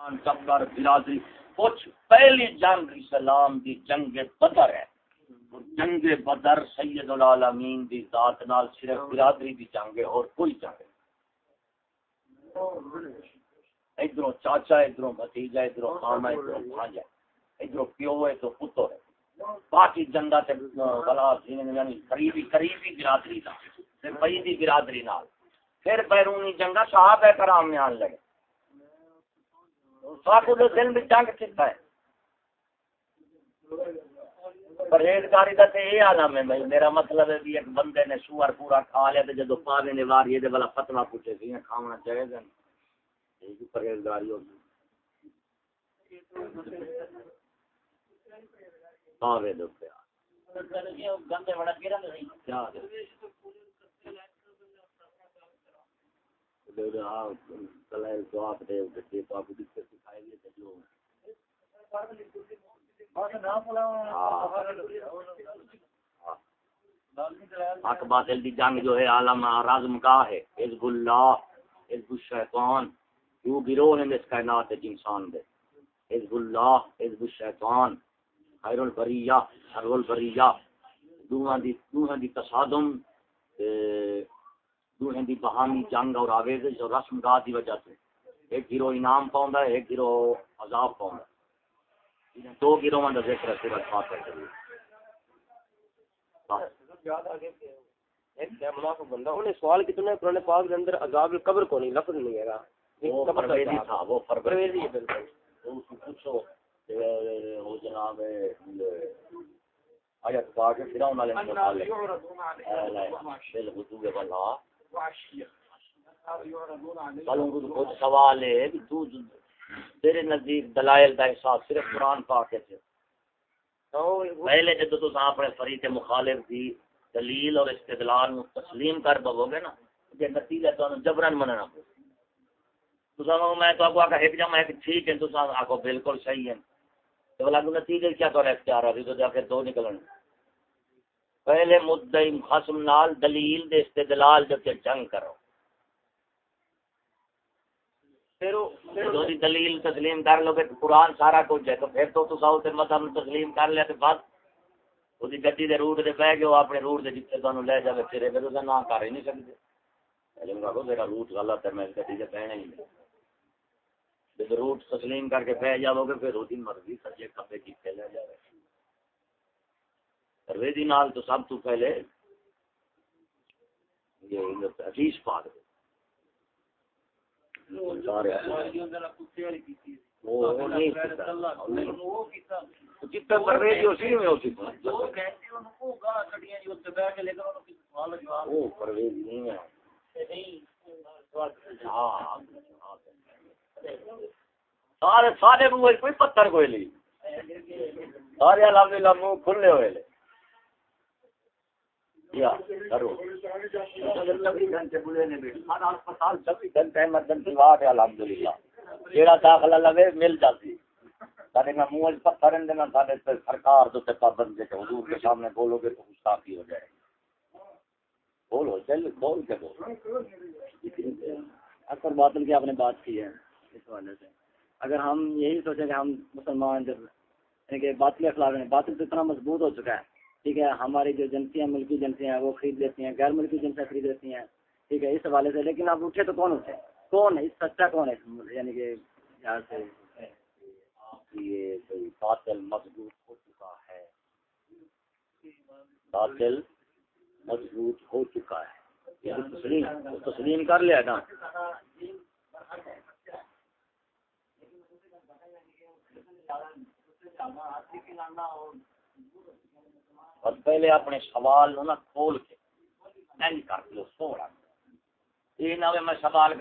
مسلمان چبر برادری، کچھ پہلی جنگ اسلام دی جنگ بدر ہے۔ جنگ بدر سید العالمین دی ذات نال صرف برادری دی جنگ ہے اور کوئی جنگ ادھر چاچا، ادھر بھتیجا، ادھر خانہ ادھر بھانجا ادھر پیو ہے تو پتر ہے۔ باقی جنگا تے بلا یعنی قریبی قریبی برادری دا تے دی برادری نال۔ پھر بیرونی جنگا صحابہ کرام میں آن لگے۔ دل میں جنگ کتا ہے۔ پرہیزگاری کا تو یہ عالم ہے بھائی، میرا مطلب ہے بھی ایک بندے نے سور پورا کھا لیا تو جدو پاوے نے وار یہ والا فتوا پوچھے سی کھانا چاہیے گا۔ یہ پرہیزگاری ہوگی پاوے دو گندے بڑا کیا حق باطل دی جنگ جو ہے عالم رازم کا ہے۔ حزب اللہ، حزب الشیطان۔ جو گروہ ہیں اس کائنات انسان دے۔ حزب اللہ، حزب الشیطان۔ خیر البریہ، شر البریہ۔ دوہاں دی دوہاں دی تصادم دوہیں دی بہانی جنگ اور آویز اور رسم گاہ دی وجہ سے۔ ایک گروہ انعام پاؤں ہے ایک گروہ عذاب پاؤں ہے دو گروہ کا ذکر ہے سورت فاتح بندہ انہیں سوال کتنے پرانے پاک کے اندر عذاب قبر کو نہیں لفظ نہیں ہے وہ پرویزی تھا وہ پرویزی ہے بالکل۔ پوچھو وہ جناب آیت پاک فرعون والے متعلق بالغدو والله سوال ہے تیرے نزدیک دلائل کا احساس صرف قرآن پاک ہے جی۔ پہلے جب تو اپنے فریق مخالف کی دلیل اور استدلال تسلیم کر پو گے نا یہ نتیجہ تو جبرن مننا تو میں تو آگو آگا ہٹ جاؤں، میں ٹھیک ہے تو آگو بالکل صحیح ہے۔ تو بلا نتیجے کیا تو اختیار ہے؟ تو جا کے دو نکلن۔ پہلے مدعی خصم نال دلیل دے استدلال جو کہ جنگ کرو۔ پھر دلیل، تسلیم کر لو کہ قرآن سارا کچھ ہے۔ تو پھر تو تصاو تے مذہب مطلب تسلیم کر لیا تے بس۔ وہی گڈی دے روٹ دے بہ گئے اپنے روٹ دے جتنے تانوں لے جاوے پھر پھر تو نہ کر ہی نہیں سکدے۔ علم رکھو تیرا روٹ غلط ہے، میں گڈی دے بہنا ہی نہیں۔ جب روٹ تسلیم کر کے بہ جاؤ گے، پھر وہی مرضی سجے کھبے کیتے لے جاوے۔ پرویزی نال تو سب تو پہلے یہ حدیث پاک دے۔ سارے سارے منہ کوئی پتھر کوئی نہیں۔ سارے الحمدللہ منہ کھلے ہوئے داخلہ لگے مل جاتی منہ پتھر سرکار پابند حضور کے سامنے بولو گے تو گستاخی ہو جائے۔ بولو چل بول کے بولو۔ اکثر باطل کی آپ نے بات کی ہے اس والے سے۔ اگر ہم یہی سوچیں کہ ہم مسلمان جب یعنی کہ باطل اخلاق ہیں، باطل تو اتنا مضبوط ہو چکا ہے۔ ٹھیک ہے ہماری جو جنسیاں ملکی جنسیاں ہیں وہ خرید لیتی ہیں غیر ملکی جنسیاں خرید لیتی ہیں۔ ٹھیک ہے اس حوالے سے لیکن آپ اٹھے تو کون اٹھے؟ کون ہے؟ سچا کون ہے؟ یعنی کہ یہاں سے یہ کوئی باطل مضبوط ہو چکا ہے۔ باطل مضبوط ہو چکا ہے۔ تسلیم تسلیم کر لیا نا۔ اور پہلے اپنے سوال نو نا کھول کے کر دو سوڑا یہ نہ میں سوال